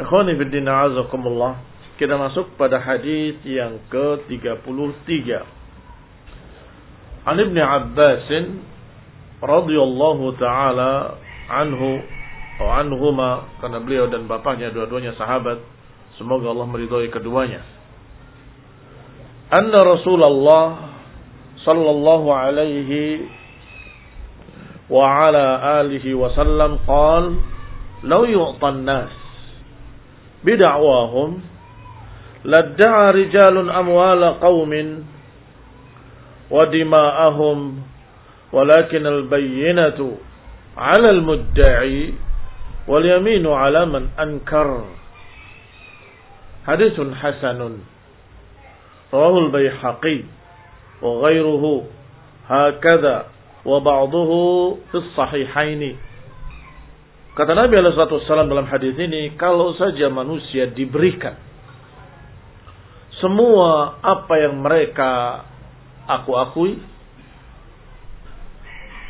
Ikhwani fiddin azakumullah Kita masuk pada hadis yang ke-33 An Ibn Abbas radhiyallahu taala anhu atau anhuma karena beliau dan bapaknya dua-duanya sahabat semoga Allah meridhai keduanya. Anna Rasulullah sallallahu alaihi wa ala alihi wasallam qala law yu'tan nas بدعواهم. لادعى رجال أموال قوم ودماءهم ولكن البينة على المدعي واليمين على من أنكر. حديث حسن. رواه البيحقي وغيره هكذا وبعضه في الصحيحين. Kata Nabi Alaihissalam dalam hadis ini, kalau saja manusia diberikan semua apa yang mereka aku akui,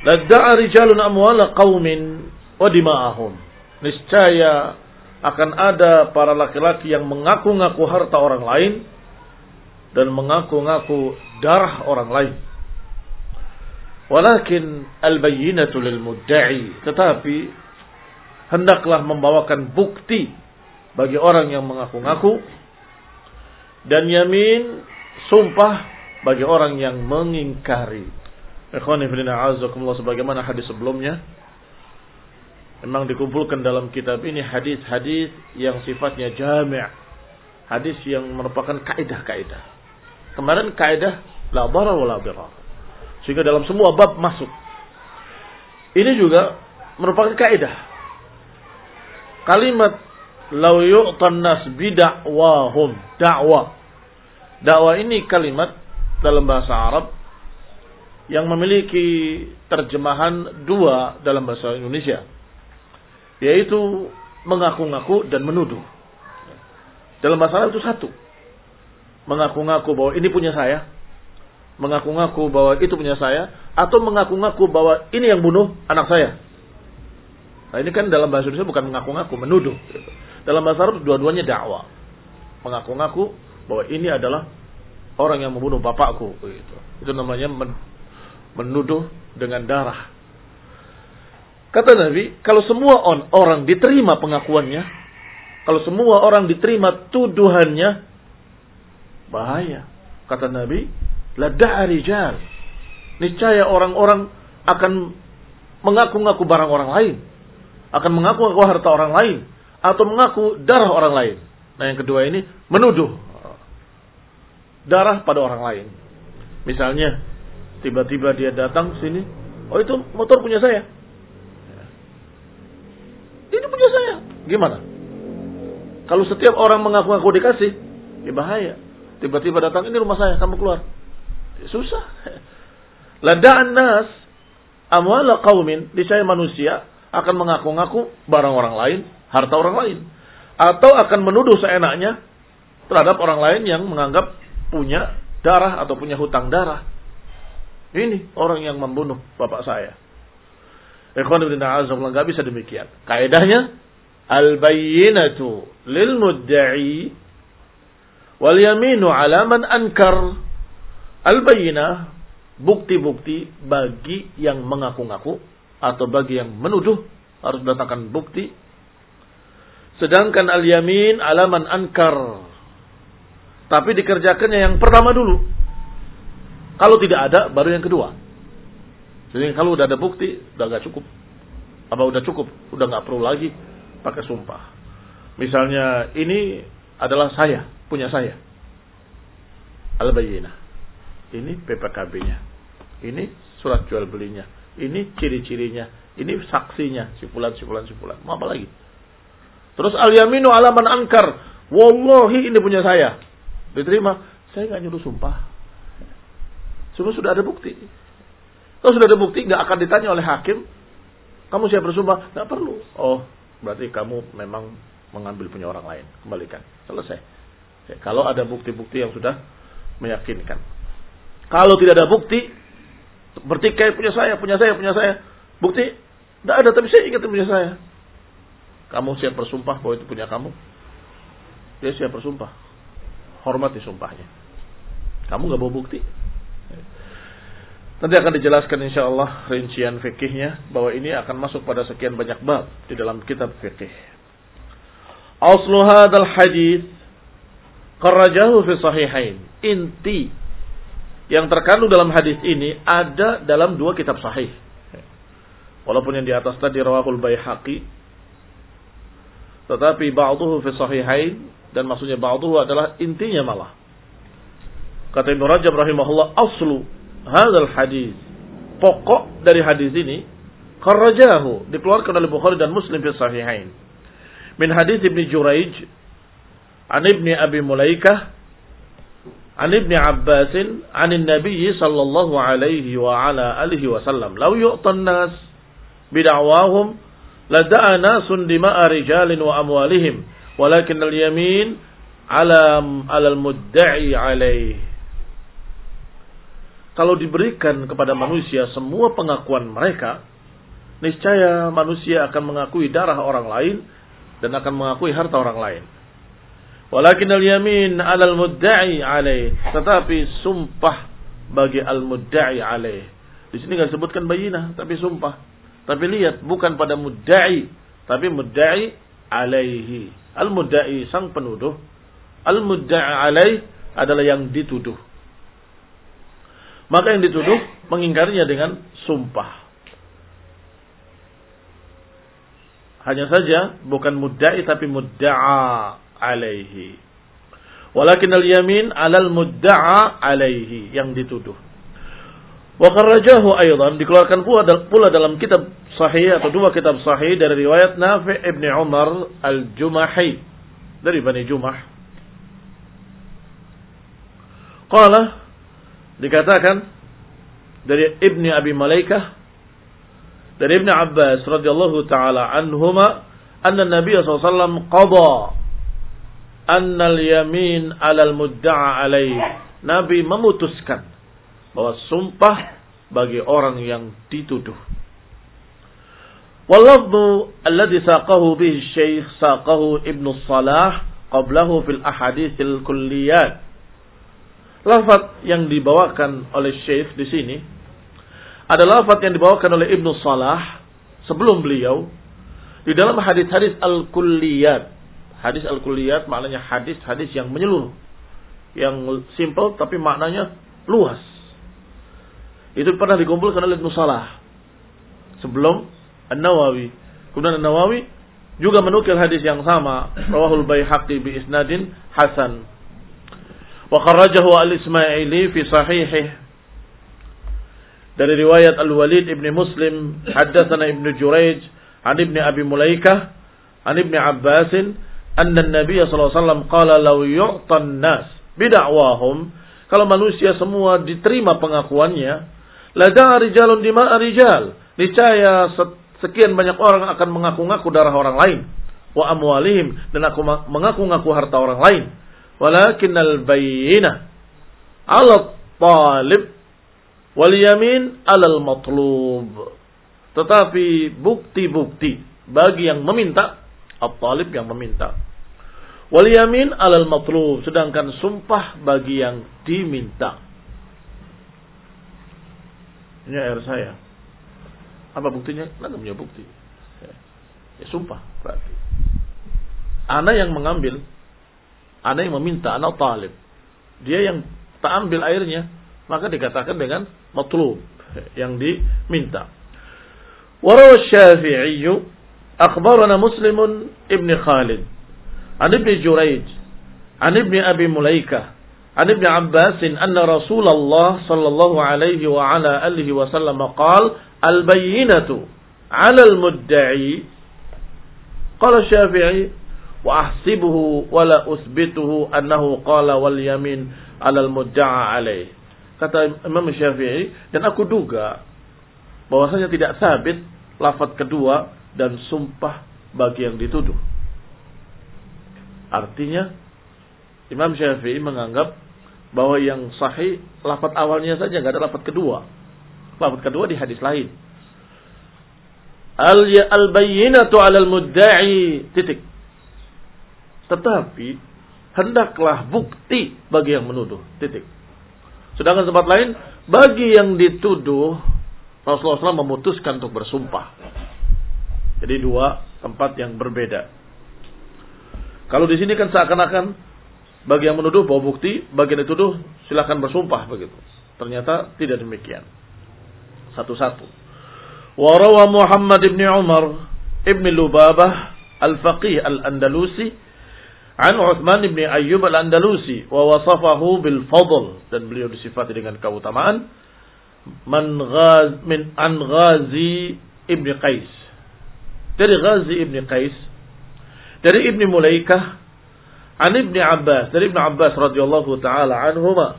ladda'a rijalun amwala qaumin wa. Niscaya akan ada para laki-laki yang mengaku-ngaku harta orang lain dan mengaku-ngaku darah orang lain. Walakin al-bayyinatu lil mudda'i. Tetapi hendaklah membawakan bukti bagi orang yang mengaku-ngaku dan yamin sumpah bagi orang yang mengingkari. Ikhwani fillah azakumullah sebagaimana hadis sebelumnya memang dikumpulkan dalam kitab ini hadis-hadis yang sifatnya jami', hadis yang merupakan kaidah-kaidah. Kemarin kaidah la darar wa la. Sehingga dalam semua bab masuk. Ini juga merupakan kaidah kalimat lau yu'tan nas bidakwahum dakwah dakwah ini kalimat dalam bahasa Arab yang memiliki terjemahan dua dalam bahasa Indonesia yaitu mengaku-ngaku dan menuduh. Dalam bahasa Arab itu satu. Mengaku-ngaku bahwa ini punya saya mengaku-ngaku bahwa itu punya saya atau mengaku-ngaku bahwa ini yang bunuh anak saya Nah ini kan dalam bahasa Indonesia bukan mengaku-ngaku, menuduh. Dalam bahasa Arab dua-duanya dakwah. Mengaku-ngaku bahwa ini adalah orang yang membunuh bapakku. Itu, itu namanya men menuduh dengan darah. Kata Nabi, kalau semua on, orang diterima pengakuannya, kalau semua orang diterima tuduhannya, bahaya. Kata Nabi, lada'a rijal. Niscaya orang-orang akan mengaku-ngaku barang orang lain. Akan mengaku-ngaku harta orang lain. Atau mengaku darah orang lain. Nah yang kedua ini, menuduh darah pada orang lain. Misalnya, tiba-tiba dia datang sini, oh itu motor punya saya ini punya saya. Gimana? Kalau setiap orang mengaku-ngaku dikasih, ya bahaya. Tiba-tiba datang, ini rumah saya, kamu keluar. Ya, susah. Lada'an nas, amwala qawmin, saya manusia, akan mengaku-ngaku barang orang lain, harta orang lain. Atau akan menuduh seenaknya terhadap orang lain yang menganggap punya darah atau punya hutang darah. Ini orang yang membunuh bapak saya. Ikhwan ibn a'azakullah nggak bisa demikian. Kaidahnya al-bayyinatu lil mudda'i wal yaminu 'ala man ankar. Al-bayyinah bukti-bukti bagi yang mengaku-ngaku atau bagi yang menuduh harus datangkan bukti. Sedangkan al-yamin 'ala man ankar. Tapi dikerjakannya yang pertama dulu. Kalau tidak ada baru yang kedua. Jadi kalau udah ada bukti, udah gak cukup. Apa udah cukup? Udah gak perlu lagi pakai sumpah. Misalnya ini adalah saya, punya saya. Al-Bayyinah. Ini PPKB-nya. Ini surat jual belinya. Ini ciri-cirinya. Ini saksinya. Sipulan, sipulan, sipulan. Mau apa lagi? Terus al-yaminu alaman angkar. Wallahi ini punya saya. Diterima. Saya nggak nyuruh sumpah. Semua sudah ada bukti. Kalau sudah ada bukti, nggak akan ditanya oleh hakim. Kamu siap bersumpah? Nggak perlu. Oh, berarti kamu memang mengambil punya orang lain. Kembalikan. Selesai. Kalau ada bukti-bukti yang sudah meyakinkan. Kalau tidak ada bukti, bertikai punya saya, punya saya, punya saya. Bukti, tidak ada, tapi saya ingat punya saya. Kamu siap bersumpah bahwa itu punya kamu? Dia siap bersumpah. Hormati sumpahnya. Kamu nggak bawa bukti? Nanti akan dijelaskan insya Allah rincian fikihnya bahwa ini akan masuk pada sekian banyak bab di dalam kitab fikih. Aslu hadal hadis karajahu fi sahihain. Inti yang terkandung dalam hadis ini ada dalam dua kitab sahih. Walaupun yang di atas tadi rawahul baihaqi tetapi ba'duhu fi sahihain dan maksudnya ba'duhu adalah intinya malah. Kata Ibnu Rajab rahimahullah aslu hadal hadis pokok dari hadis ini kharrajahu dikeluarkan oleh Bukhari dan Muslim fi sahihain min hadis Ibnu Juraij an Ibnu Abi Mulaikah an Ibnu Abbas an Nabi sallallahu alaihi wa ala alihi wasallam law yu'tan nas bid'awahum lada'a nasun dima'a rijalin wa amwalihim walakin al-yamin ala al-mudda'i alaihi kalau diberikan kepada manusia semua pengakuan mereka, niscaya manusia akan mengakui darah orang lain dan akan mengakui harta orang lain. Walakin al-yamin al mudda'i alaih. Tetapi sumpah bagi al-mudda'i alaih. Di sini nggak sebutkan bayinah, tapi sumpah. Tapi lihat, bukan pada mudda'i, tapi mudda'i alaihi. Al-mudda'i sang penuduh. Al-mudda'i alaih adalah yang dituduh. Maka yang dituduh mengingkarinya dengan sumpah. Hanya saja bukan mudda'i tapi mudda'a alaihi. Walakin al-yamin alal mudda'a alaihi yang dituduh. Wa kharrajahu aydan dikeluarkan pula dalam kitab sahih atau dua kitab sahih dari riwayat Nafi' ibn Umar al-Jumahi dari Bani Jumah. Qala Dikatakan dari Ibni Abi Malaikah dari Ibni Abbas radhiyallahu taala anhuma anna Nabi SAW qada anna al-yamin 'ala al-mudda'a alaih. Nabi memutuskan bahwa sumpah bagi orang yang dituduh. Walladhu alladhi saqahu bihi syekh saqahu Ibnu Salah qablahu fil ahaditsil kulliyat lafaz yang dibawakan oleh Syekh di sini adalah lafaz yang dibawakan oleh Ibnu Salah sebelum beliau di dalam hadis-hadis al-kulliyat. Hadis al-kulliyat maknanya hadis-hadis yang menyeluruh. Yang simple tapi maknanya luas. Itu pernah dikumpulkan oleh Ibnu Salah sebelum An-Nawawi. Kemudian An-Nawawi juga menukil hadis yang sama, rawahul Baihaqi bi isnadin hasan. Wa kharrajahu al-Ismaili fi sahihih. Dari riwayat Al-Walid ibn Muslim, haddatsana Ibn Jurayj an Ibn Abi Mulaikah an Ibn Abbas anna an-nabiy sallallahu alaihi wasallam law yu'tan nas bid'awahum kalau manusia semua diterima pengakuannya la da'a rijalun dima'a rijal. Niscaya sekian banyak orang akan mengaku-ngaku darah orang lain wa amwalihim dan aku mengaku-ngaku harta orang lain. Walakin al bayyinah ala talib wal yamin alal matlub. Tetapi bukti-bukti bagi yang meminta at-talib yang meminta wal yamin alal matlub sedangkan sumpah bagi yang diminta ini air saya apa buktinya? Anda punya bukti. Ya. sumpah berarti. Anak yang mengambil, anak yang meminta, anak talib. Dia yang tak ambil airnya, maka dikatakan dengan matlub yang diminta. Warawa akhbarana Muslimun Ibn Khalid an Ibn Jurayj an Ibn Abi Mulaikah عن ابن عباس أن رسول الله صلى الله عليه وعلى آله وسلم قال البينة على المدعي قال الشافعي وأحسبه ولا أثبته أنه قال واليمين على المدعى عليه kata Imam Syafi'i dan aku duga bahwasanya tidak sabit lafaz kedua dan sumpah bagi yang dituduh. Artinya Imam Syafi'i menganggap bahwa yang sahih lafaz awalnya saja nggak ada lafaz kedua. Lafaz kedua di hadis lain. Al ya al bayyinatu 'alal mudda'i titik. Tetapi hendaklah bukti bagi yang menuduh titik. Sedangkan tempat lain bagi yang dituduh Rasulullah SAW memutuskan untuk bersumpah. Jadi dua tempat yang berbeda. Kalau di sini kan seakan-akan bagi yang menuduh bawa bukti, bagi yang dituduh silahkan bersumpah begitu. Ternyata tidak demikian satu-satu. Warawa Muhammad ibn Umar ibn Lubabah al-Faqih al-Andalusi an Uthman ibn Ayyub al-Andalusi wa wasafahu bil fadl dan beliau disifati dengan keutamaan man ghaz min an Ghazi ibn Qais dari Ghazi ibn Qais dari Ibn Mulaikah an Ibn Abbas dari Ibn Abbas radhiyallahu taala anhuma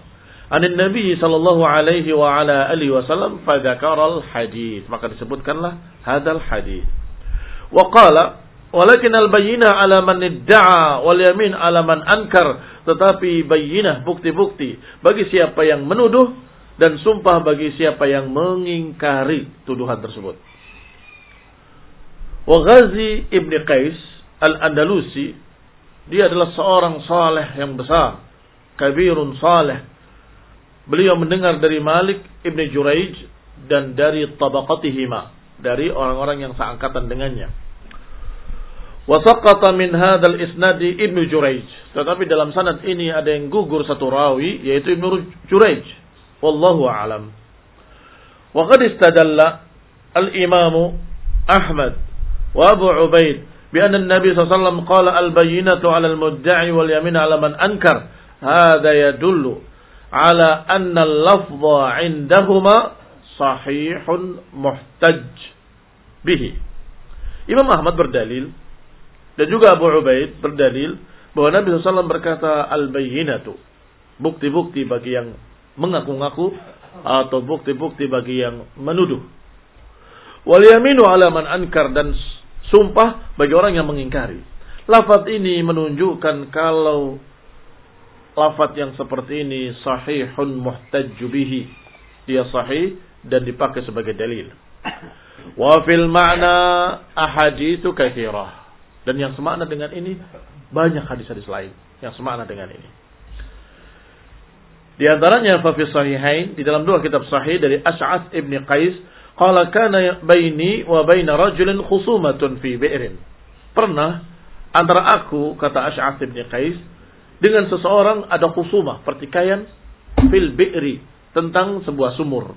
an Nabi sallallahu alaihi wa ala alihi wasallam fadzakara al-hadis maka disebutkanlah hadal hadis wa qala walakin al-bayyinah ala man idda'a wal yamin ala man ankar. Tetapi bayyinah bukti-bukti bagi siapa yang menuduh dan sumpah bagi siapa yang mengingkari tuduhan tersebut wa Ghazi ibn Qais al-Andalusi dia adalah seorang saleh yang besar kabirun saleh Beliau mendengar dari Malik Ibn Juraij dan dari tabaqatihima, dari orang-orang yang seangkatan dengannya. Wasaqata min hadal isnadi Ibn Juraij. Tetapi dalam sanad ini ada yang gugur satu rawi yaitu Ibn Juraij. Wallahu a'lam. Wa qad istadalla al-Imam Ahmad wa Abu Ubaid bi anna an-nabi sallallahu qala al-bayyinatu 'ala al-mudda'i wal yamin 'ala man ankar. Hada yadullu ala anna lafdha indahuma sahihun muhtaj bihi. Imam Ahmad dan juga Abu Ubaid berdalil bahwa Nabi SAW berkata al-bayyinatu bukti-bukti bagi yang mengaku-ngaku atau bukti-bukti bagi yang menuduh. Wal yaminu ala man ankar dan sumpah bagi orang yang mengingkari. Lafaz ini menunjukkan kalau lafat yang seperti ini sahihun muhtajju bihi. Dia sahih dan dipakai sebagai dalil. Wa fil ma'na ahaditsu katsirah. Dan yang semakna dengan ini banyak hadis-hadis lain yang semakna dengan ini. Di antaranya fa fi sahihain di dalam dua kitab sahih dari Ash'ath ibn Qais qala kana baini wa baina rajulin khusumatun fi bi'rin. Pernah antara aku kata Ash'ath ibn Qais dengan seseorang ada khusumah pertikaian fil bi'ri tentang sebuah sumur.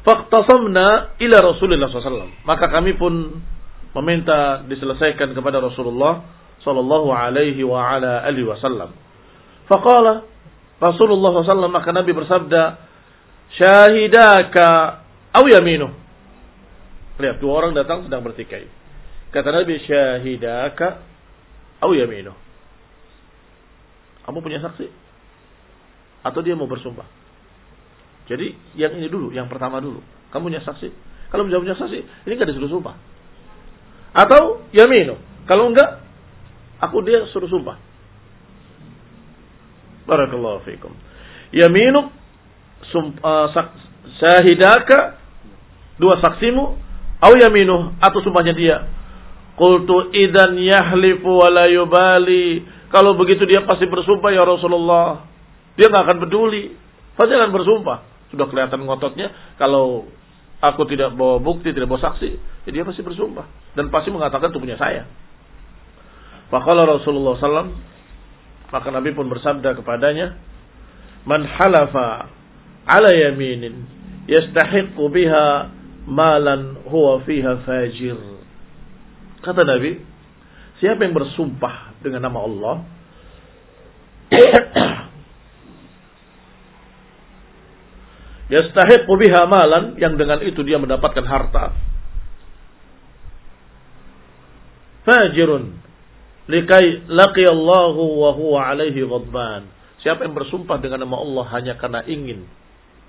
Faqtasamna ila Rasulullah SAW. Maka kami pun meminta diselesaikan kepada Rasulullah sallallahu alaihi wa ala alihi wasallam. Faqala Rasulullah SAW maka Nabi bersabda, syahidaka aw yaminu. Lihat dua orang datang sedang bertikai. Kata Nabi syahidaka aw yaminu. Kamu punya saksi? Atau dia mau bersumpah? Jadi yang ini dulu, yang pertama dulu. Kamu punya saksi? Kalau tidak punya saksi, ini enggak disuruh sumpah. Atau yaminu. Kalau enggak, aku dia suruh sumpah. Barakallahu fiikum. Yaminuk syahidaka dua saksimu au yaminu atau sumpahnya dia. Qultu idan yahlifu wa la yubali. Kalau begitu dia pasti bersumpah ya Rasulullah. Dia nggak akan peduli. Pasti akan bersumpah. Sudah kelihatan ngototnya. Kalau aku tidak bawa bukti, tidak bawa saksi, ya dia pasti bersumpah. Dan pasti mengatakan itu punya saya. Maka Rasulullah SAW maka Nabi pun bersabda kepadanya, "Man halafa ala yaminin yastahiqqu biha malan huwa fiha fajir." Kata Nabi, siapa yang bersumpah dengan nama Allah yastahiqqu biha malan yang dengan itu dia mendapatkan harta fajirun likai laqiyallahu wa huwa alaihi ghadban. Siapa yang bersumpah dengan nama Allah hanya karena ingin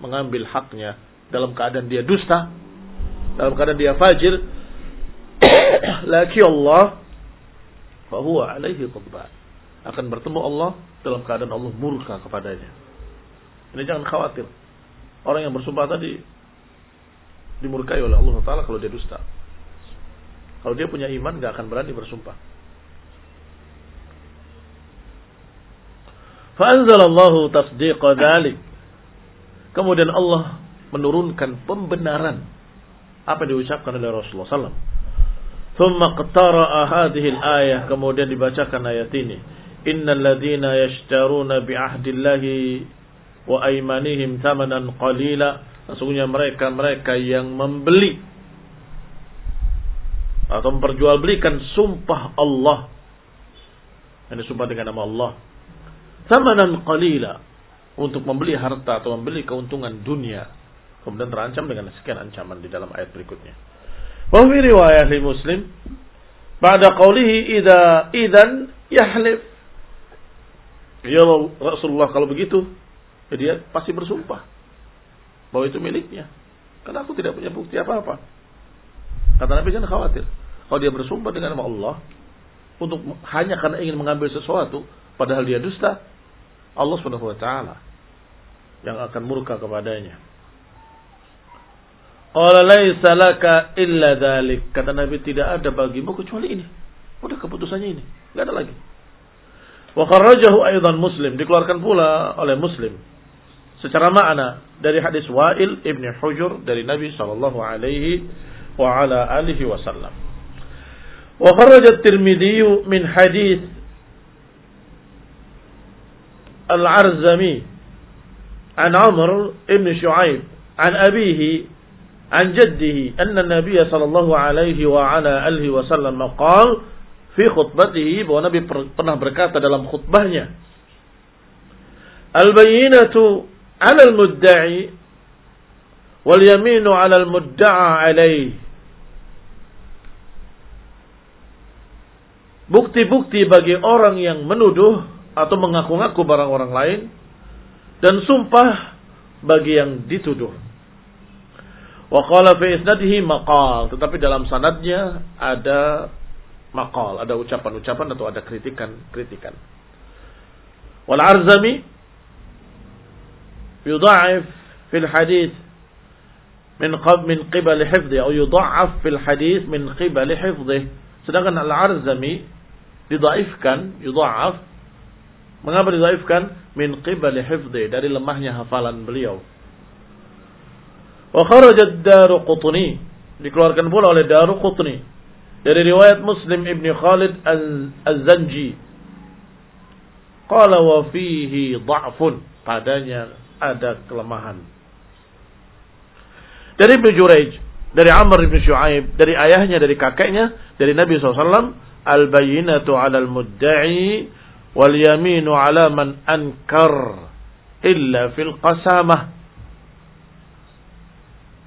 mengambil haknya dalam keadaan dia dusta, dalam keadaan dia fajir, laki Allah wa huwa alaihi ghadban. Akan bertemu Allah dalam keadaan Allah murka kepadanya. Ini jangan khawatir. Orang yang bersumpah tadi dimurkai oleh Allah Taala kalau dia dusta. Kalau dia punya iman gak akan berani bersumpah. Fa'anzalallahu tasdiqa dhalik. Kemudian Allah menurunkan pembenaran apa yang diucapkan oleh Rasulullah SAW. Thumma qtara'a hadhihi al-ayah. Kemudian dibacakan ayat ini. Innal ladhina yashtaruna bi'ahdillahi wa aymanihim thamanan qalila. Sesungguhnya mereka-mereka yang membeli atau memperjualbelikan sumpah Allah. Ini sumpah dengan nama Allah Samanan qalila untuk membeli harta atau membeli keuntungan dunia. Kemudian terancam dengan sekian ancaman di dalam ayat berikutnya. Wa fi riwayah li Muslim pada qawlihi idza idan yahlif. Ya Rasulullah kalau begitu ya dia pasti bersumpah bahwa itu miliknya. Karena aku tidak punya bukti apa-apa. Kata Nabi jangan khawatir. Kalau dia bersumpah dengan nama Allah untuk hanya karena ingin mengambil sesuatu padahal dia dusta, Allah Subhanahu wa taala yang akan murka kepadanya. Qala laisa laka illa dzalik. Kata Nabi tidak ada bagimu kecuali ini. Udah keputusannya ini, enggak ada lagi. Wa kharrajahu aidan Muslim, dikeluarkan pula oleh Muslim secara makna dari hadis Wa'il ibn Hujur dari Nabi sallallahu alaihi wa ala alihi wasallam. Wa kharraja at-Tirmidzi min hadis العرزمي عن عمر بن شعيب عن أبيه عن جده أن النبي صلى الله عليه وعلى آله وسلم قال في خطبته bahwa Nabi pernah berkata dalam khutbahnya Al-bayyinatu 'ala al-mudda'i wal yaminu 'ala al-mudda'a 'alayh Bukti-bukti bagi orang yang menuduh atau mengaku-ngaku barang orang lain dan sumpah bagi yang dituduh. Wa qala fi isnadihi maqal, tetapi dalam sanadnya ada maqal, ada ucapan-ucapan atau ada kritikan-kritikan. Wal Arzami yudha'if fil hadis min qab min qibal hifdhi atau yudha'af fil hadis min qibal hifdhi. Sedangkan Al Arzami didaifkan, yudha'af Mengapa didhaifkan? Min qibali hifdhi, dari lemahnya hafalan beliau. Wa kharaja Daruqutni, dikeluarkan pula oleh Daruqutni dari riwayat Muslim Ibn Khalid Az-Zanji. Qala wa fihi dha'fun, padanya ada kelemahan. Dari Ibn Jurayj, dari Amr Ibn Shu'aib, dari ayahnya, dari kakeknya, dari Nabi SAW, al-bayyinatu 'ala al-mudda'i wal yaminu 'ala man ankar illa fil qasamah.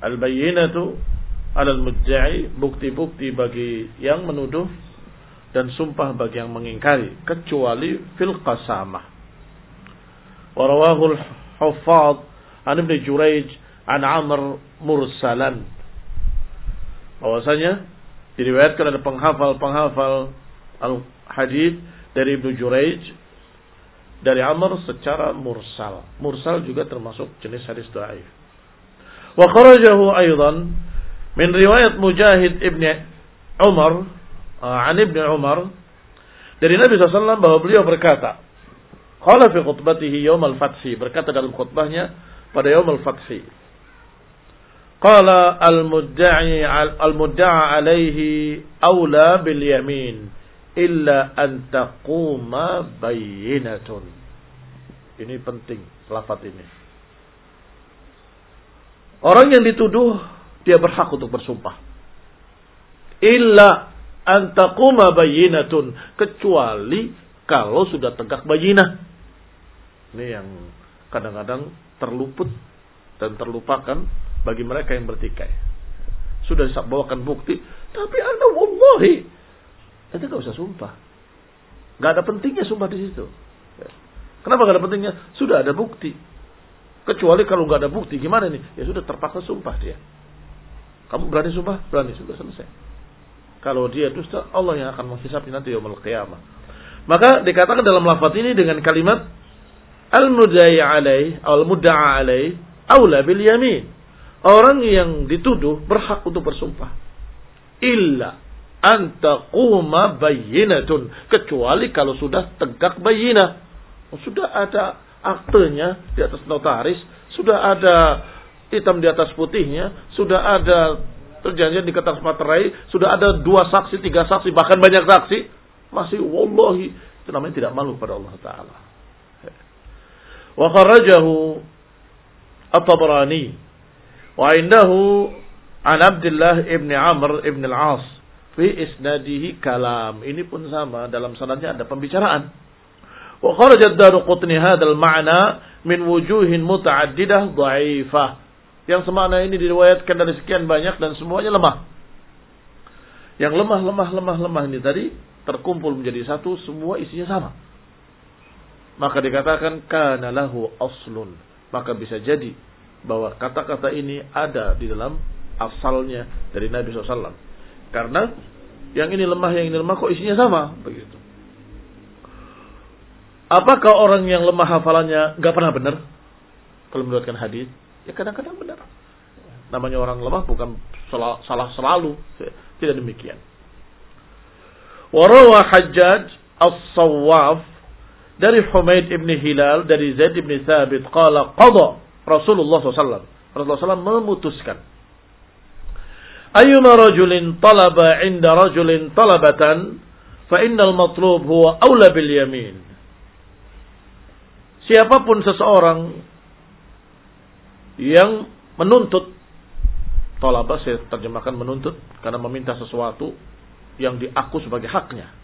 Al-bayyinatu 'ala al-mudda'i bukti-bukti bagi yang menuduh dan sumpah bagi yang mengingkari kecuali fil qasamah. Warawahul huffaz an Ibn Jurayj an Amr mursalan. Bahwasanya diriwayatkan ada penghafal-penghafal al-hadis dari Ibnu Jurayj dari Amr secara mursal. Mursal juga termasuk jenis hadis dhaif. Wa kharajahu aidan min riwayat Mujahid Ibn Umar uh, an Ibn Umar dari Nabi SAW bahwa beliau berkata Qala fi khutbatihi yawm al-fathi berkata dalam khutbahnya pada yawm al-fathi Qala al-mudda'i al-mudda'a alaihi aula bil yamin illa an taquma bayyinatun. Ini penting lafaz ini. Orang yang dituduh dia berhak untuk bersumpah. Illa an taquma bayyinatun kecuali kalau sudah tegak bayinah. Ini yang kadang-kadang terluput dan terlupakan bagi mereka yang bertikai. Sudah bawakan bukti, tapi anda wallahi, itu gak usah sumpah. Gak ada pentingnya sumpah di situ. Kenapa gak ada pentingnya? Sudah ada bukti. Kecuali kalau gak ada bukti, gimana nih? Ya sudah terpaksa sumpah dia. Kamu berani sumpah? Berani, sudah selesai. Kalau dia dusta, Allah yang akan menghisapnya nanti yaumul qiyamah. Maka dikatakan dalam lafaz ini dengan kalimat al-mudai alaih, al-mudda'a alaih, aula bil yamin. Orang yang dituduh berhak untuk bersumpah. Illa antaquma bayyinatun. Kecuali kalau sudah tegak bayinah. Oh, sudah ada aktenya di atas notaris. Sudah ada hitam di atas putihnya. Sudah ada perjanjian di kertas materai. Sudah ada dua saksi, tiga saksi, bahkan banyak saksi. Masih wallahi. Itu namanya tidak malu pada Allah Ta'ala. Wa kharajahu At-Tabrani Wa indahu an Abdullah ibn Amr ibn al-As fi isnadihi kalam. Ini pun sama dalam sanadnya ada pembicaraan. Wa kharaja ad-Daruqutni hadzal ma'na min wujuhin muta'addidah dhaifah. Yang semana ini diriwayatkan dari sekian banyak dan semuanya lemah. Yang lemah, lemah, lemah, lemah ini tadi terkumpul menjadi satu, semua isinya sama. Maka dikatakan kana lahu aslun. Maka bisa jadi bahwa kata-kata ini ada di dalam asalnya dari Nabi SAW. Karena yang ini lemah, yang ini lemah kok isinya sama begitu. Apakah orang yang lemah hafalannya nggak pernah benar kalau mendapatkan hadis? Ya kadang-kadang benar. Namanya orang lemah bukan salah selalu, tidak demikian. Warawa Hajjaj As-Sawwaf dari Humaid ibn Hilal dari Zaid ibn Thabit qala qada Rasulullah SAW. Rasulullah SAW memutuskan. Ayyuma rajulin talaba inda rajulin talabatan fa innal matlub huwa awla bil yamin. Siapa pun seseorang yang menuntut talaba saya terjemahkan menuntut karena meminta sesuatu yang diaku sebagai haknya.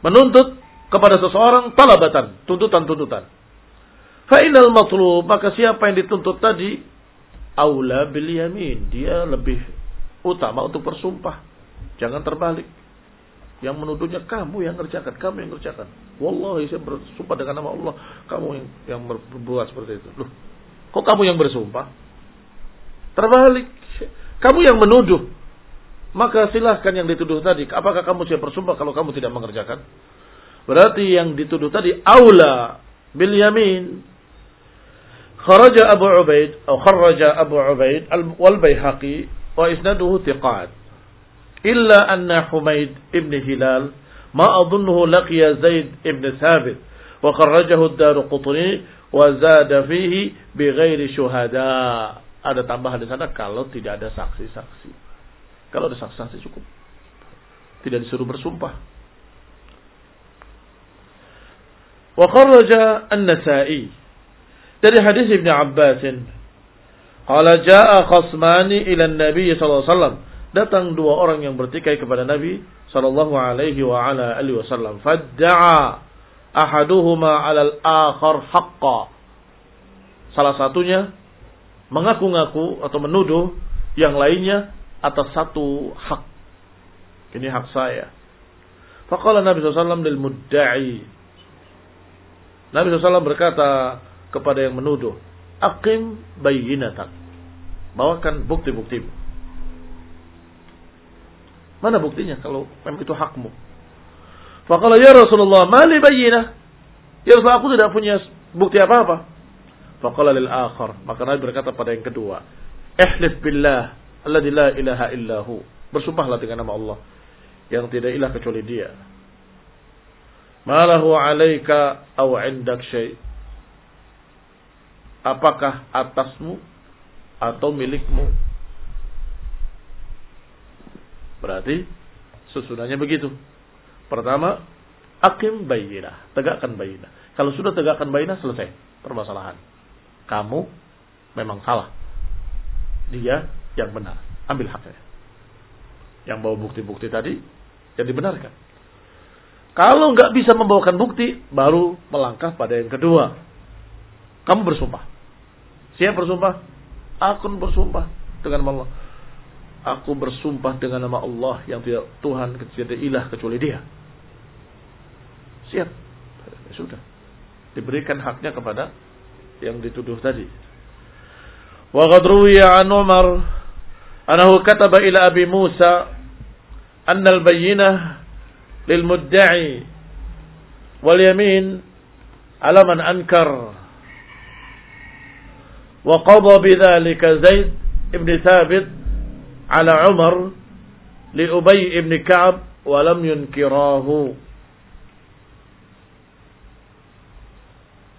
Menuntut kepada seseorang talabatan, tuntutan-tuntutan. Fa'inal matlub, maka siapa yang dituntut tadi, aula bil yamin. Dia lebih utama untuk bersumpah. Jangan terbalik. Yang menuduhnya kamu yang ngerjakan, kamu yang ngerjakan. Wallahi saya bersumpah dengan nama Allah, kamu yang, yang berbuat seperti itu. Loh, kok kamu yang bersumpah? Terbalik. Kamu yang menuduh. Maka silahkan yang dituduh tadi, apakah kamu siap bersumpah kalau kamu tidak mengerjakan? Berarti yang dituduh tadi aula bil yamin. Kharaja Abu Ubaid atau kharaja Abu Ubaid al-Baihaqi وإسناده ثقات إلا أن حميد ابن هلال ما أظنه لقي زيد ابن ثابت kharrajahu ad-Daruqutni wa zada fihi bighairi syuhada. Ada tambahan di sana kalau tidak ada saksi-saksi. Kalau ada saksi-saksi cukup. Tidak disuruh bersumpah. Wa kharraja An-Nasa'i dari hadis Ibnu Abbas Qala jaa khasmani ila Nabi sallallahu alaihi wasallam. Datang dua orang yang bertikai kepada Nabi sallallahu alaihi wa ala alihi wasallam. Ahaduhuma 'ala al-akhar haqqa. Salah satunya mengaku-ngaku atau menuduh yang lainnya atas satu hak. Ini hak saya. Faqala Nabi SAW lil mudda'i. Nabi SAW berkata kepada yang menuduh, Akim bayinatan. Bawakan bukti-bukti. Mana buktinya kalau memang itu hakmu? Faqala ya Rasulullah, mali bayinah. Ya Rasulullah, aku tidak punya bukti apa-apa. Faqala lil akhar. Maka Nabi berkata pada yang kedua, Ihlif billah, alladhi la ilaha illahu. Bersumpahlah dengan nama Allah yang tidak ilah kecuali dia. Malahu alaika aw indak syai' apakah atasmu atau milikmu. Berarti susunannya begitu. Pertama, akim bayinah, tegakkan bayinah. Kalau sudah tegakkan bayinah selesai permasalahan. Kamu memang salah. Dia yang benar. Ambil haknya. Yang bawa bukti-bukti tadi yang dibenarkan. Kalau nggak bisa membawakan bukti, baru melangkah pada yang kedua. Kamu bersumpah. Siapa bersumpah? Aku bersumpah dengan nama Allah. Aku bersumpah dengan nama Allah yang tidak Tuhan, tidak ilah kecuali Dia. Siap. Ya sudah. Diberikan haknya kepada yang dituduh tadi. Wa qad ruwiya an Umar annahu kataba ila Abi Musa anna al-bayyinah lil mudda'i wal yamin ala man ankar Wa qadha bidzalika Zaid ibn Thabit ala Umar li Ubay ibn Ka'ab wa lam yunkirahu.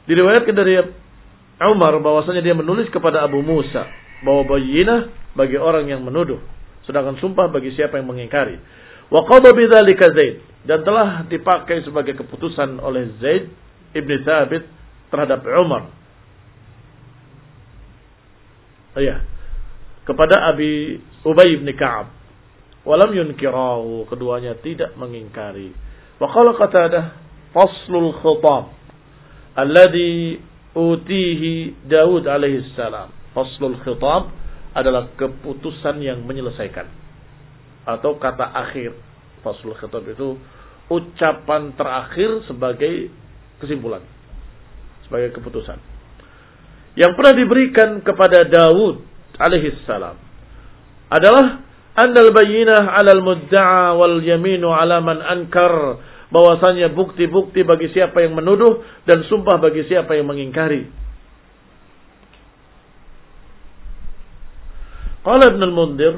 Diriwayatkan dari Umar bahwasanya dia menulis kepada Abu Musa bahwa bayyinah bagi orang yang menuduh sedangkan sumpah bagi siapa yang mengingkari. Wa qadha bidzalika Zaid dan telah dipakai sebagai keputusan oleh Zaid ibn Thabit terhadap Umar Iya. Kepada Abi Ubay bin Ka'ab. Walam yunkirahu. Keduanya tidak mengingkari. Wa qala Qatadah faslul khitab alladhi utihi Daud alaihi salam. Faslul khitab adalah keputusan yang menyelesaikan atau kata akhir. Faslul khitab itu ucapan terakhir sebagai kesimpulan, sebagai keputusan yang pernah diberikan kepada Daud alaihi salam adalah annal bayyinah 'alal mudda'a wal yaminu 'ala man ankar bahwasanya bukti-bukti bagi siapa yang menuduh dan sumpah bagi siapa yang mengingkari. Qala Ibn al-Mundhir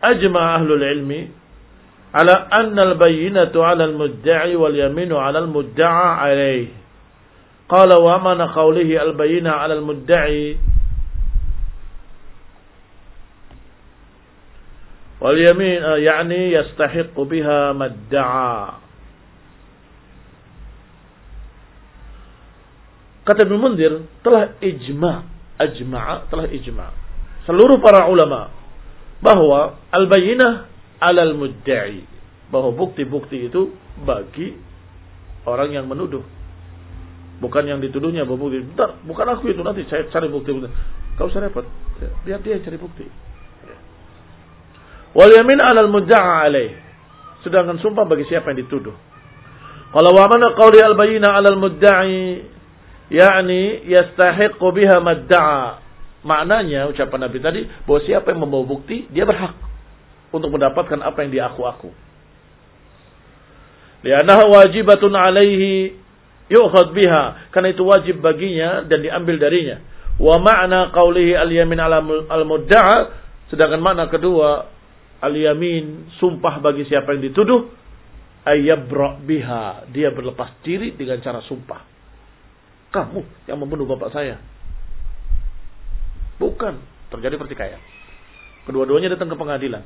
ajma ahlul ilmi ala anna al-bayyinatu 'ala al-mudda'i wal yaminu 'ala al-mudda'a 'alayhi Qala wa mana qawlihi al-bayina 'ala al-mudda'i. Wal yamin eh, yani yastahiq biha madda'a. Kata Ibn Mundir telah ijma, ajma'a telah ijma. Seluruh para ulama bahwa al-bayyinah al-mudda'i. Bahwa bukti-bukti itu bagi orang yang menuduh. Bukan yang dituduhnya berbukti. Bentar, bukan aku itu nanti saya cari bukti. bukti. Kau usah repot. Biar dia cari bukti. Ya. Wal yamin alal mudda'a alaih. Sedangkan sumpah bagi siapa yang dituduh. Kalau wa mana qawli al bayina alal mudda'i yakni yastahiqqu biha madda'a. Maknanya ucapan Nabi tadi bahwa siapa yang membawa bukti dia berhak untuk mendapatkan apa yang dia aku-aku. Wajibatun alaihi yu'khad biha karena itu wajib baginya dan diambil darinya wa ma'na qaulihi al-yamin al-mudda'a sedangkan makna kedua al-yamin sumpah bagi siapa yang dituduh ayabra biha. Dia berlepas diri dengan cara sumpah. Kamu yang membunuh bapak saya. Bukan. Terjadi pertikaian. Kedua-duanya datang ke pengadilan.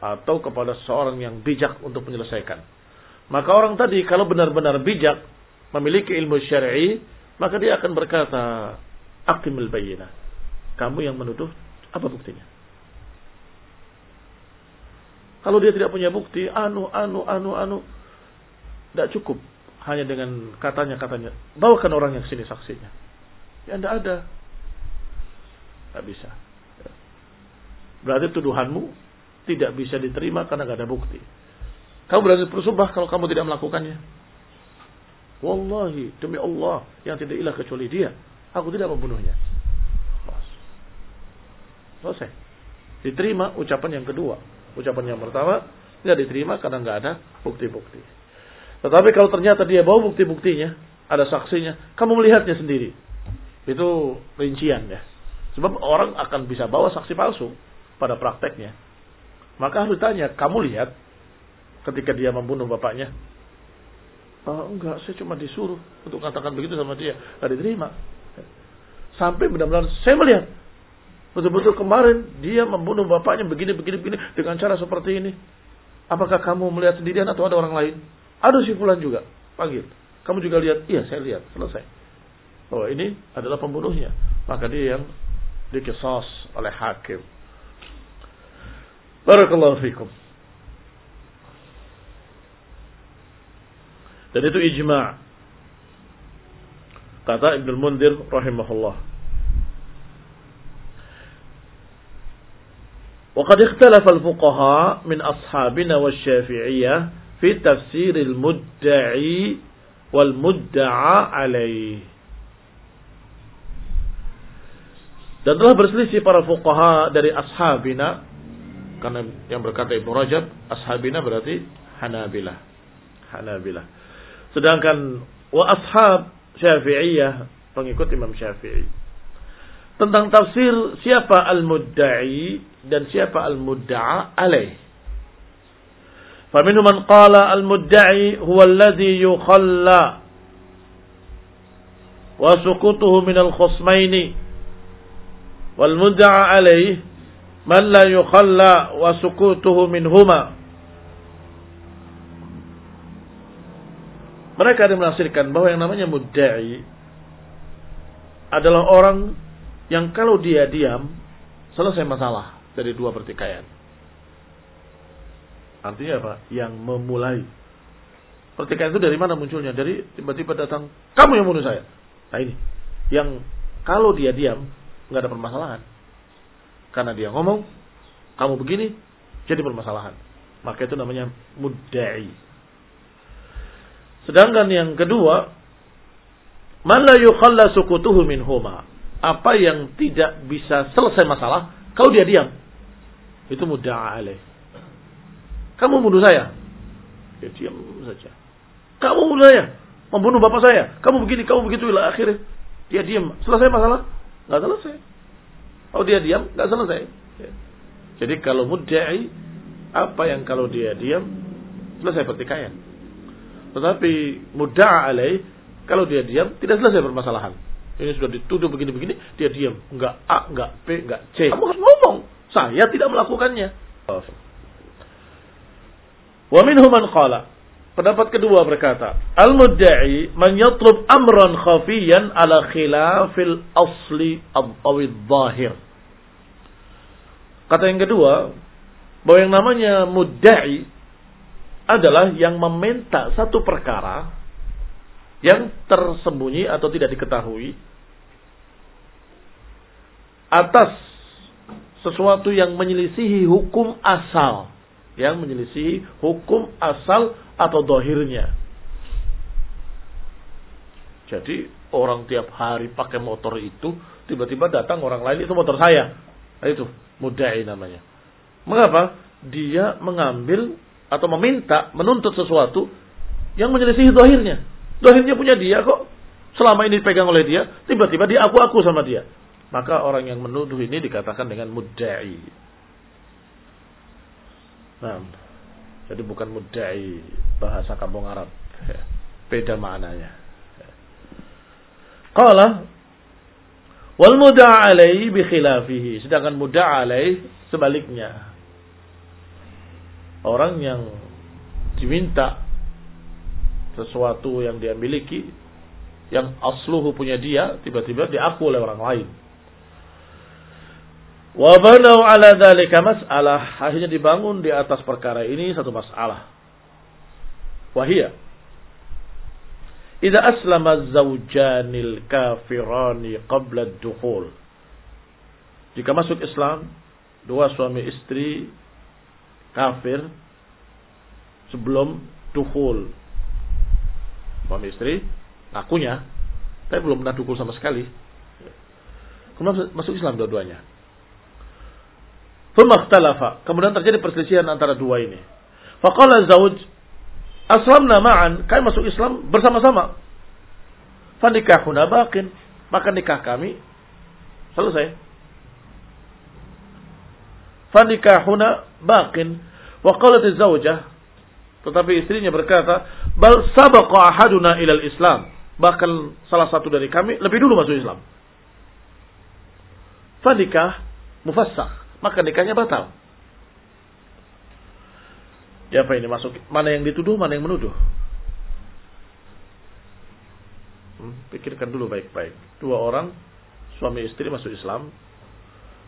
Atau kepada seorang yang bijak untuk menyelesaikan. Maka orang tadi kalau benar-benar bijak, memiliki ilmu syar'i, maka dia akan berkata, Akimil bayina. Kamu yang menuduh, apa buktinya? Kalau dia tidak punya bukti, anu, anu, anu, anu, tidak cukup hanya dengan katanya-katanya. Bawakan orang yang sini saksinya. Ya tidak ada. Tidak bisa. Berarti tuduhanmu tidak bisa diterima karena tidak ada bukti. Kamu berarti bersumpah kalau kamu tidak melakukannya. Wallahi, demi Allah, yang tidak ilah kecuali dia. Aku tidak membunuhnya. Selesai. Diterima ucapan yang kedua. Ucapan yang pertama tidak diterima karena nggak ada bukti-bukti. Tetapi kalau ternyata dia bawa bukti-buktinya, ada saksinya, kamu melihatnya sendiri. Itu rincian ya. Sebab orang akan bisa bawa saksi palsu pada prakteknya. Maka harus ditanya, kamu lihat ketika dia membunuh bapaknya? Oh, enggak, saya cuma disuruh untuk katakan begitu sama dia. Tidak diterima. Sampai benar-benar saya melihat Betul-betul kemarin dia membunuh bapaknya begini, begini, begini dengan cara seperti ini. Apakah kamu melihat sendirian atau ada orang lain? Ada si fulan juga. Panggil. Kamu juga lihat? Iya, saya lihat. Selesai. Bahwa ini adalah pembunuhnya. Maka dia yang dikisas oleh hakim. Barakallahu fikum. Dan itu ijma' kata Ibnu Mundir rahimahullah. وقد اختلف الفقهاء من أصحابنا والشافعية في تفسير المدعي والمدعى عليه Dan telah berselisih para fuqaha dari ashabina karena yang berkata Ibnu Rajab ashabina berarti Hanabilah. Hanabilah. Sedangkan wa ashab Syafi'iyah pengikut Imam Syafi'i tentang tafsir siapa al-mudda'i dan siapa al-mudda'a alaih. Al-mudda'i huwa alladhi yukhalla wa sukutuhu min al-khusmaini wal mudda'a alaih man la yukhalla wa sukutuhu minhuma. Mereka ada menafsirkan bahwa yang namanya mudda'i adalah orang yang kalau dia diam selesai masalah dari dua pertikaian. Artinya apa? Yang memulai. Pertikaian itu dari mana munculnya? Dari tiba-tiba datang, kamu yang bunuh saya. Nah ini. Yang kalau dia diam, nggak ada permasalahan. Karena dia ngomong, kamu begini, jadi permasalahan. Maka itu namanya mudda'i. Sedangkan yang kedua, man la yukhalla sukutuhu min huma. Apa yang tidak bisa selesai masalah kalau dia diam itu mudah alaih. Kamu bunuh saya. Dia diam saja. Kamu bunuh saya. Membunuh bapak saya. Kamu begini, kamu begitu. Ila akhirnya. Dia diam. Selesai masalah? Nggak selesai. Kalau dia diam, nggak selesai. Jadi kalau mudda'i, apa yang kalau dia diam, selesai pertikaian. Tetapi mudah alaih, kalau dia diam, tidak selesai permasalahan. Ini sudah dituduh begini-begini, dia diam. Enggak A, enggak B, enggak C. Kamu harus ngomong. Saya tidak melakukannya. Wa minhum man qala. Pendapat kedua berkata, al-mudda'i man yatlub amran khafiyan ala khilafil asli awid zahir. Kata yang kedua, bahwa yang namanya mudda'i adalah yang meminta satu perkara yang tersembunyi atau tidak diketahui atas sesuatu yang menyelisihi hukum asal. Yang menyelisihi hukum asal atau dohirnya. Jadi orang tiap hari pakai motor itu, tiba-tiba datang orang lain, itu motor saya. Nah, itu mudai namanya. Mengapa? Dia mengambil atau meminta, menuntut sesuatu yang menyelisihi dohirnya. Dohirnya punya dia kok. Selama ini dipegang oleh dia, tiba-tiba dia aku-aku sama dia. Maka orang yang menuduh ini dikatakan dengan mudda'i. Nah, Jadi bukan mudda'i bahasa kampung Arab. Beda maknanya. Qala wal alaih bi khilafihi. Sedangkan alaih sebaliknya. Orang yang diminta sesuatu yang dia miliki yang asluhu punya dia tiba-tiba diaku oleh orang lain. Wa banau ala dzalika mas'alah, akhirnya dibangun di atas perkara ini satu masalah. Wahia Idza aslama zawjanil kafirani qabla ad-dukhul. Jika masuk Islam, dua suami istri kafir sebelum dukhul. Suami istri Akunya, tapi belum pernah dukul sama sekali. Kemudian masuk Islam dua-duanya. Kemudian terjadi perselisihan antara dua ini. Faqala zawj aslamna ma'an, kami masuk Islam bersama-sama. Fanikahuna baqin, maka nikah kami selesai. Fanikahuna baqin. Wa qalat zawjah tetapi istrinya berkata, "Bal sabaqa ahaduna ilal Islam." Bahkan salah satu dari kami lebih dulu masuk Islam. Fadikah mufassah. Maka nikahnya batal. Ya apa ini masuk? Mana yang dituduh, mana yang menuduh? Hmm, pikirkan dulu baik-baik. Dua orang, suami istri masuk Islam.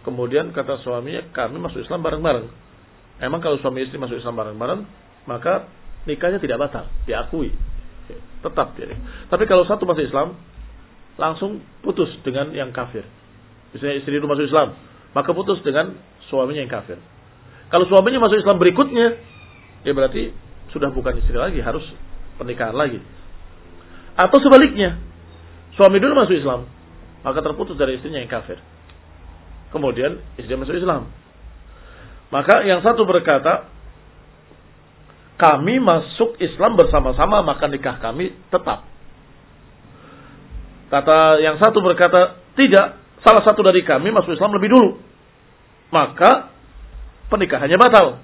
Kemudian kata suaminya, kami masuk Islam bareng-bareng. Emang kalau suami istri masuk Islam bareng-bareng, maka nikahnya tidak batal, diakui tetap jadi. Tapi kalau satu masuk Islam, langsung putus dengan yang kafir. Misalnya istri itu masuk Islam, maka putus dengan suaminya yang kafir. Kalau suaminya masuk Islam berikutnya, ya berarti sudah bukan istri lagi, harus pernikahan lagi. Atau sebaliknya, suami dulu masuk Islam, maka terputus dari istrinya yang kafir. Kemudian istrinya masuk Islam. Maka yang satu berkata, kami masuk Islam bersama-sama maka nikah kami tetap. Kata yang satu berkata, tidak, salah satu dari kami masuk Islam lebih dulu. Maka pernikahannya batal.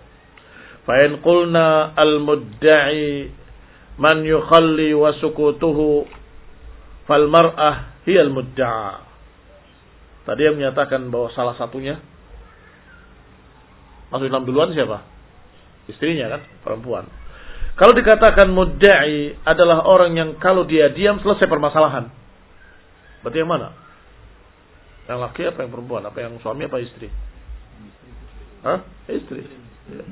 Fa'in qulna al-mudda'i man yukhalli wa sukutuhu fal mar'ah hiyal mudda'a. Tadi yang menyatakan bahwa salah satunya masuk Islam duluan siapa? Istrinya kan, perempuan. Kalau dikatakan mudda'i adalah orang yang kalau dia diam selesai permasalahan. Berarti yang mana? Yang laki apa yang perempuan? Apa yang suami apa istri? Hah? Istri. Ya.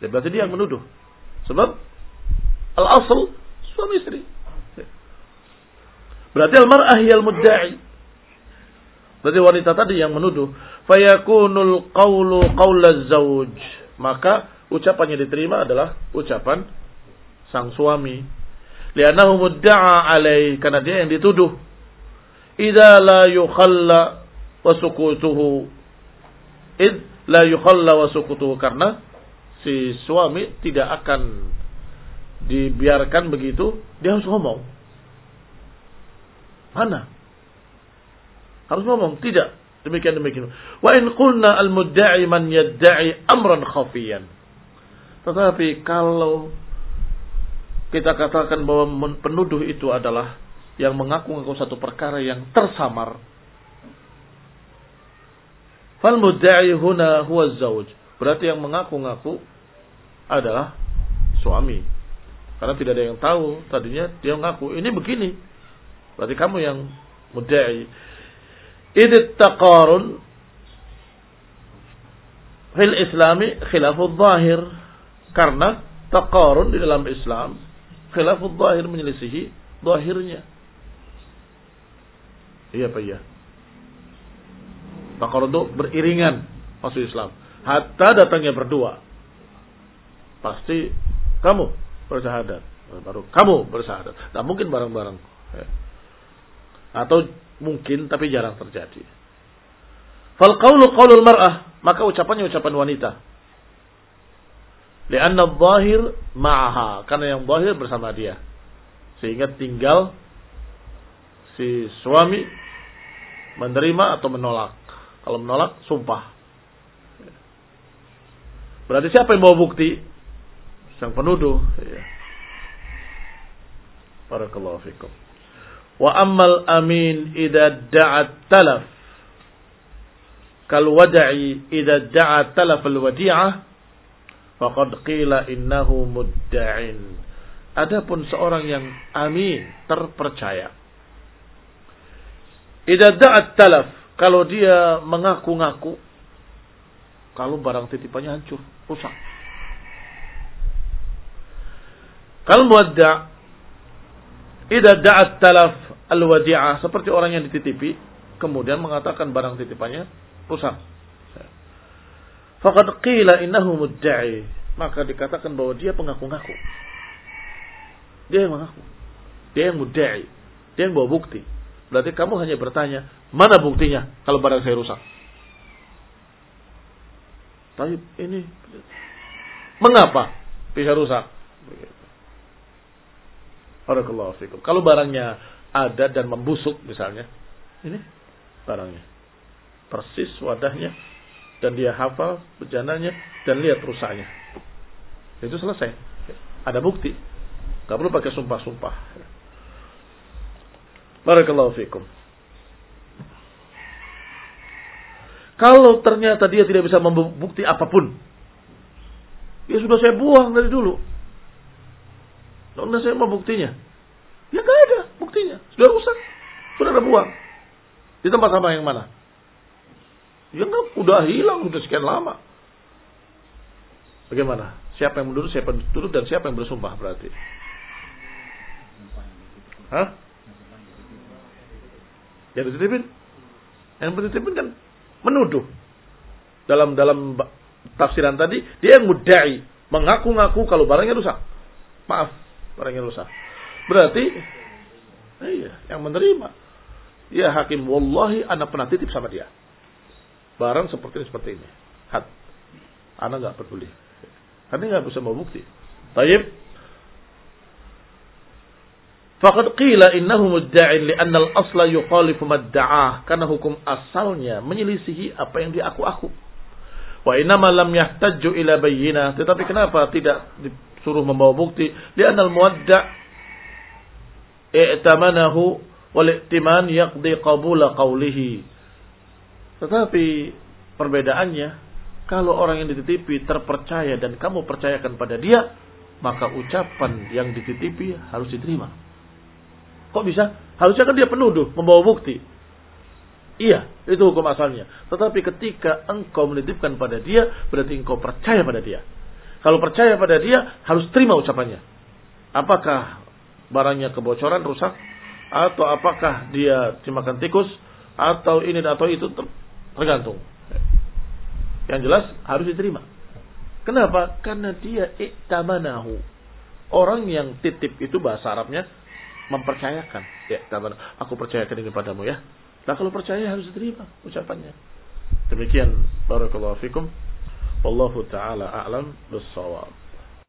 ya berarti dia yang menuduh. Sebab al-asl suami istri. Ya. Berarti al-mar'ah al mudda'i. Berarti wanita tadi yang menuduh. Fayakunul qawlu qawla zawj. Maka ucapannya diterima adalah ucapan sang suami. Lianahu mudda'a alaih karena dia yang dituduh. Idza la yukhalla wa sukutuhu. Id la yukhalla wa sukutuhu karena si suami tidak akan dibiarkan begitu, dia harus ngomong. Mana? Harus ngomong, tidak. Demikian demikian. Wa in qulna al-mudda'i man yadda'i amran khafiyan. Tetapi kalau kita katakan bahwa penuduh itu adalah yang mengaku-ngaku satu perkara yang tersamar. Fal mudda'i huna huwa zauj. Berarti yang mengaku-ngaku adalah suami. Karena tidak ada yang tahu, tadinya dia mengaku ini begini. Berarti kamu yang mudda'i. Idit taqarun fil islami khilaful zahir karena taqarun di dalam Islam khilafud zahir menyelisihi zahirnya. Iya Pak ya. Taqarun itu beriringan masuk Islam. Hatta datangnya berdua. Pasti kamu bersahadat. Baru kamu bersahadat. Nah mungkin bareng-bareng. Atau mungkin tapi jarang terjadi. Fal qawlu qawlul mar'ah. Maka ucapannya ucapan wanita. Lianna zahir ma'aha. Karena yang zahir bersama dia. Sehingga tinggal si suami menerima atau menolak. Kalau menolak, sumpah. Berarti siapa yang bawa bukti? Sang penuduh. Ya. Barakallahu fikum. Wa ammal amin idza da'at talaf kal wada'i idza da'a talaf al wadi'ah faqad qila innahu mudda'in. Adapun seorang yang amin, terpercaya. Idza da'at talaf, kalau dia mengaku-ngaku kalau barang titipannya hancur, rusak. Kalau muadda' idza da'at talaf al-wadi'ah seperti orang yang dititipi kemudian mengatakan barang titipannya rusak. Faqad qila innahu mudda'i. Maka dikatakan bahwa dia pengaku-ngaku. Dia yang mengaku. Dia yang mudda'i. Dia yang bawa bukti. Berarti kamu hanya bertanya, mana buktinya kalau barang saya rusak? Tapi ini mengapa bisa rusak? Barakallahu fikum. Kalau barangnya ada dan membusuk misalnya, ini barangnya. Persis wadahnya dan dia hafal bejananya dan lihat rusaknya. Itu selesai. Ada bukti. Gak perlu pakai sumpah-sumpah. Barakallahu fikum. Kalau ternyata dia tidak bisa membukti apa pun, ya sudah saya buang dari dulu. Sudah saya mau buktinya. Ya nggak ada buktinya. Sudah rusak. Sudah ada buang. Di tempat sampah yang mana? Ya nggak, udah hilang, udah sekian lama. Bagaimana? Siapa yang menuduh, siapa yang dituduh, dan siapa yang bersumpah berarti? Hah? Yang dititipin? Yang dititipin kan menuduh. Dalam dalam tafsiran tadi dia yang mudai, mengaku-ngaku kalau barangnya rusak. Maaf, barangnya rusak. Berarti iya, yang menerima. Ya hakim, wallahi anak pernah titip sama dia. Barang seperti ini seperti ini. Had. Anak nggak peduli. Karena nggak bisa bukti. Taib. Faqad qila innahu mudda'in li'anna al-asla yukhalifu madda'ah. Karena hukum asalnya menyelisihi apa yang dia aku-aku. Wa innama lam yahtaju ila bayyina. Tetapi kenapa tidak disuruh membawa bukti? Li'anna al-muwadda' i'tamanahu wal i'timan yaqdi qabula qawlihi. Tetapi perbedaannya kalau orang yang dititipi terpercaya dan kamu percayakan pada dia, maka ucapan yang dititipi harus diterima. Kok bisa? Harusnya kan dia penuduh, membawa bukti. Iya, itu hukum asalnya. Tetapi ketika engkau menitipkan pada dia, berarti engkau percaya pada dia. Kalau percaya pada dia, harus terima ucapannya. Apakah barangnya kebocoran, rusak? Atau apakah dia dimakan tikus? Atau ini atau itu tergantung. Yang jelas harus diterima. Kenapa? Karena dia iktamanahu. Orang yang titip itu bahasa Arabnya mempercayakan. Ya, aku percayakan ini padamu ya. Nah kalau percaya harus diterima ucapannya. Demikian barakallahu fikum. Wallahu taala a'lam bissawab.